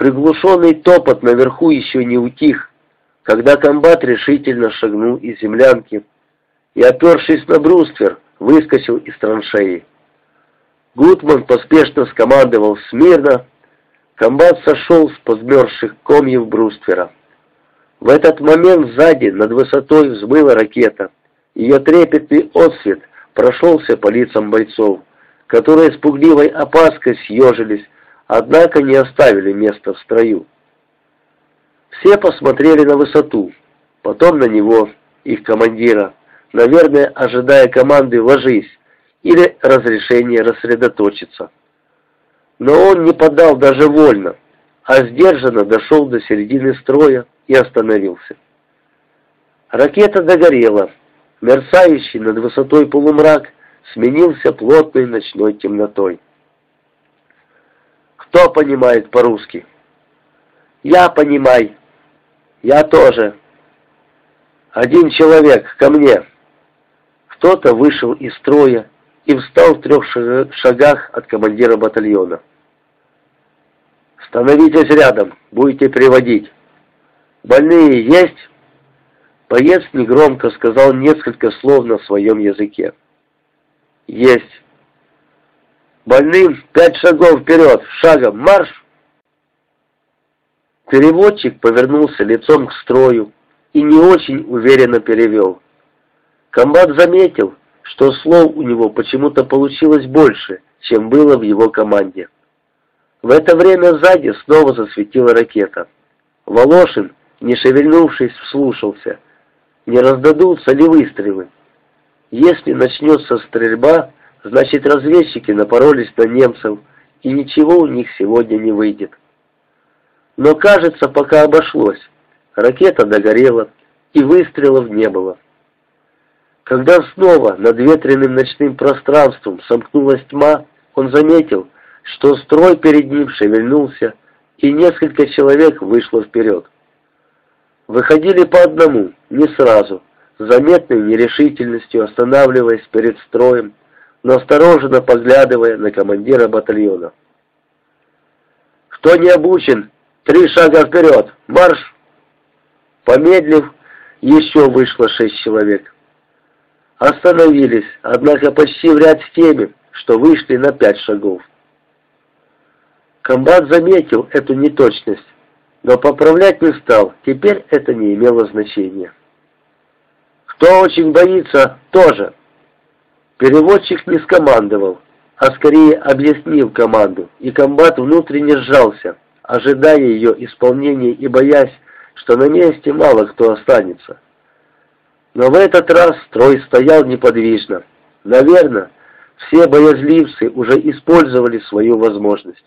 Приглушенный топот наверху еще не утих, когда комбат решительно шагнул из землянки и, опершись на бруствер, выскочил из траншеи. Гутман поспешно скомандовал «Смирно!». Комбат сошел с подмерзших комьев бруствера. В этот момент сзади над высотой взмыла ракета. Ее трепетный отсвет прошелся по лицам бойцов, которые с пугливой опаской съежились, однако не оставили места в строю. Все посмотрели на высоту, потом на него, их командира, наверное, ожидая команды «ложись» или разрешения рассредоточиться. Но он не подал даже вольно, а сдержанно дошел до середины строя и остановился. Ракета догорела, мерцающий над высотой полумрак сменился плотной ночной темнотой. Кто понимает по-русски? Я понимаю. Я тоже. Один человек ко мне. Кто-то вышел из строя и встал в трех шагах от командира батальона. «Становитесь рядом, будете приводить. Больные есть?» Боец негромко сказал несколько слов на своем языке. «Есть». Больным пять шагов вперед, шагом марш!» Переводчик повернулся лицом к строю и не очень уверенно перевел. Комбат заметил, что слов у него почему-то получилось больше, чем было в его команде. В это время сзади снова засветила ракета. Волошин, не шевельнувшись, вслушался, не раздадутся ли выстрелы. Если начнется стрельба, Значит, разведчики напоролись на немцев, и ничего у них сегодня не выйдет. Но, кажется, пока обошлось. Ракета догорела, и выстрелов не было. Когда снова над ветреным ночным пространством сомкнулась тьма, он заметил, что строй перед ним шевельнулся, и несколько человек вышло вперед. Выходили по одному, не сразу, заметной нерешительностью останавливаясь перед строем, настороженно поглядывая на командира батальона. «Кто не обучен, три шага вперед! Марш!» Помедлив, еще вышло шесть человек. Остановились, однако почти в ряд с теми, что вышли на пять шагов. Комбат заметил эту неточность, но поправлять не стал, теперь это не имело значения. Кто очень боится, тоже. Переводчик не скомандовал, а скорее объяснил команду, и комбат внутренне сжался, ожидая ее исполнения и боясь, что на месте мало кто останется. Но в этот раз строй стоял неподвижно. Наверное, все боязливцы уже использовали свою возможность.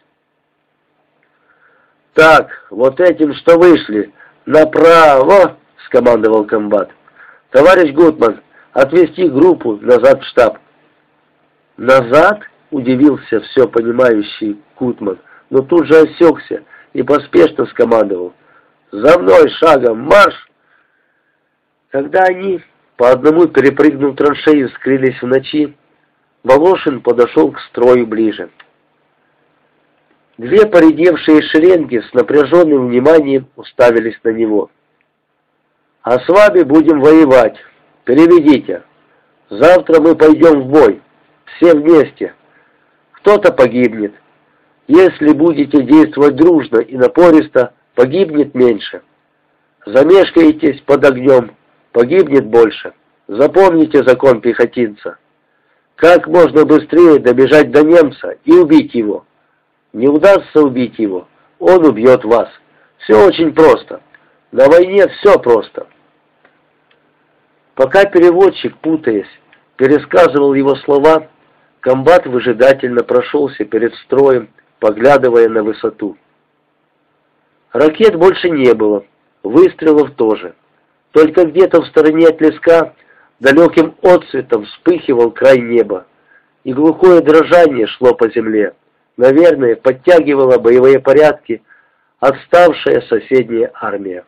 «Так, вот этим, что вышли, направо!» — скомандовал комбат. «Товарищ Гутман, отвести группу назад в штаб». «Назад?» — удивился все понимающий Кутман, но тут же осекся и поспешно скомандовал. «За мной шагом марш!» Когда они, по одному перепрыгнув траншею, скрылись в ночи, Волошин подошел к строю ближе. Две поредевшие шеренги с напряженным вниманием уставились на него. «А с вами будем воевать. Переведите. Завтра мы пойдем в бой все вместе. Кто-то погибнет. Если будете действовать дружно и напористо, погибнет меньше. Замешкаетесь под огнем, погибнет больше. Запомните закон пехотинца. Как можно быстрее добежать до немца и убить его. Не удастся убить его, он убьет вас. Все очень просто. На войне все просто. Пока переводчик, путаясь, пересказывал его слова, Комбат выжидательно прошелся перед строем, поглядывая на высоту. Ракет больше не было, выстрелов тоже. Только где-то в стороне от леска далеким отцветом вспыхивал край неба, и глухое дрожание шло по земле. Наверное, подтягивала боевые порядки отставшая соседняя армия.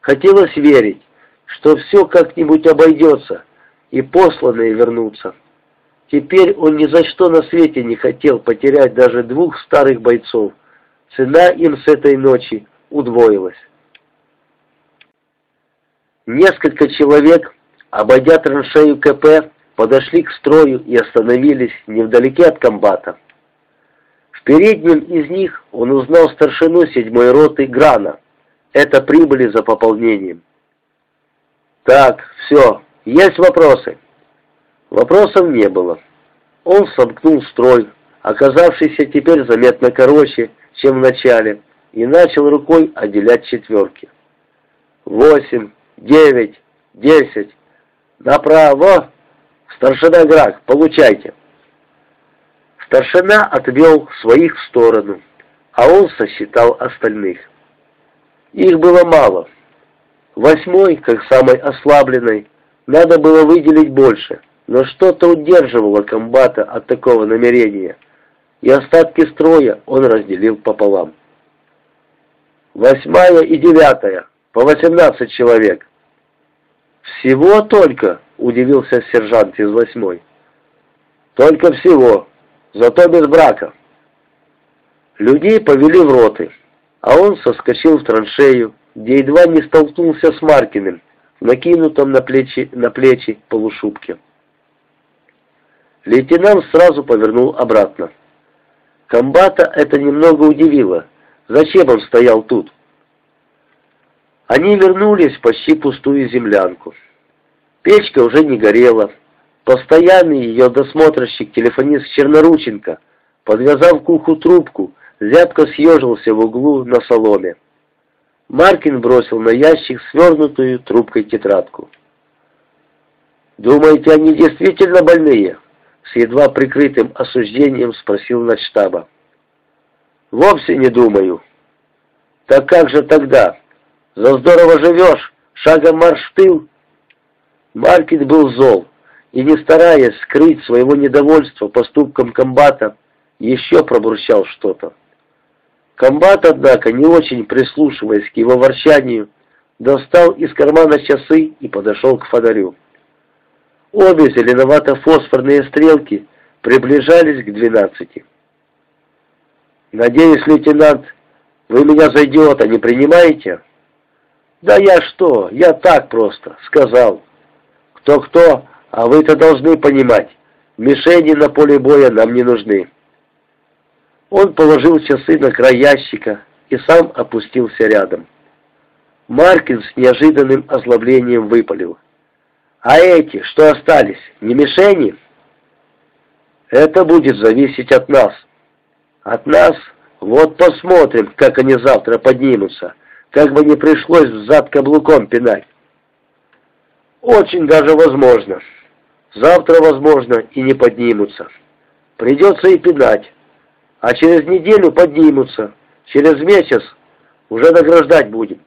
Хотелось верить, что все как-нибудь обойдется, и посланные вернутся. Теперь он ни за что на свете не хотел потерять даже двух старых бойцов, цена им с этой ночи удвоилась. Несколько человек, обойдя траншею КП, подошли к строю и остановились невдалеке от комбата. В переднем из них он узнал старшину седьмой роты Грана. Это прибыли за пополнением. «Так, все, есть вопросы?» Вопросов не было. Он сомкнул строй, оказавшийся теперь заметно короче, чем в начале, и начал рукой отделять четверки. «Восемь, девять, десять, направо!» «Старшина Грак, получайте!» Старшина отвел своих в сторону, а он сосчитал остальных. Их было мало. Восьмой, как самой ослабленной, надо было выделить больше, но что-то удерживало комбата от такого намерения, и остатки строя он разделил пополам. Восьмая и девятая, по восемнадцать человек. Всего только, удивился сержант из восьмой. Только всего, зато без брака. Людей повели в роты, а он соскочил в траншею, где едва не столкнулся с Маркиным, накинутым на плечи, на плечи полушубки. Лейтенант сразу повернул обратно. Комбата это немного удивило. Зачем он стоял тут? Они вернулись в почти пустую землянку. Печка уже не горела. Постоянный ее досмотрщик, телефонист Чернорученко, подвязав к уху трубку, зябко съежился в углу на соломе. Маркин бросил на ящик свернутую трубкой тетрадку. «Думаете, они действительно больные?» С едва прикрытым осуждением спросил начштаба. «Вовсе не думаю». «Так как же тогда? За здорово живешь, шагом марш тыл?» Маркин был зол и, не стараясь скрыть своего недовольства поступком комбата, еще пробурчал что-то. Комбат, однако, не очень прислушиваясь к его ворчанию, достал из кармана часы и подошел к фонарю. Обе зеленовато-фосфорные стрелки приближались к двенадцати. «Надеюсь, лейтенант, вы меня за идиота не принимаете?» «Да я что, я так просто, сказал». Кто-кто, а вы-то должны понимать, мишени на поле боя нам не нужны. Он положил часы на край ящика и сам опустился рядом. Маркин с неожиданным озлоблением выпалил. «А эти, что остались, не мишени?» «Это будет зависеть от нас». «От нас? Вот посмотрим, как они завтра поднимутся, как бы не пришлось взад каблуком пинать». Очень даже возможно. Завтра, возможно, и не поднимутся. Придется и пинать. А через неделю поднимутся. Через месяц уже награждать будем.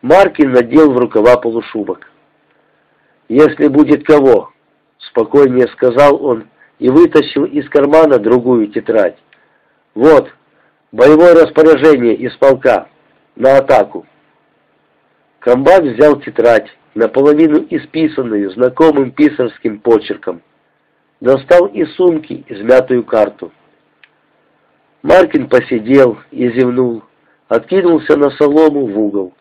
Маркин надел в рукава полушубок. «Если будет кого», — спокойнее сказал он и вытащил из кармана другую тетрадь. «Вот, боевое распоряжение из полка на атаку». Комбат взял тетрадь, наполовину исписанную знакомым писарским почерком. Достал из сумки измятую карту. Маркин посидел и зевнул, откинулся на солому в угол.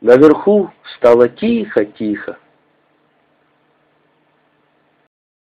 Наверху стало тихо-тихо.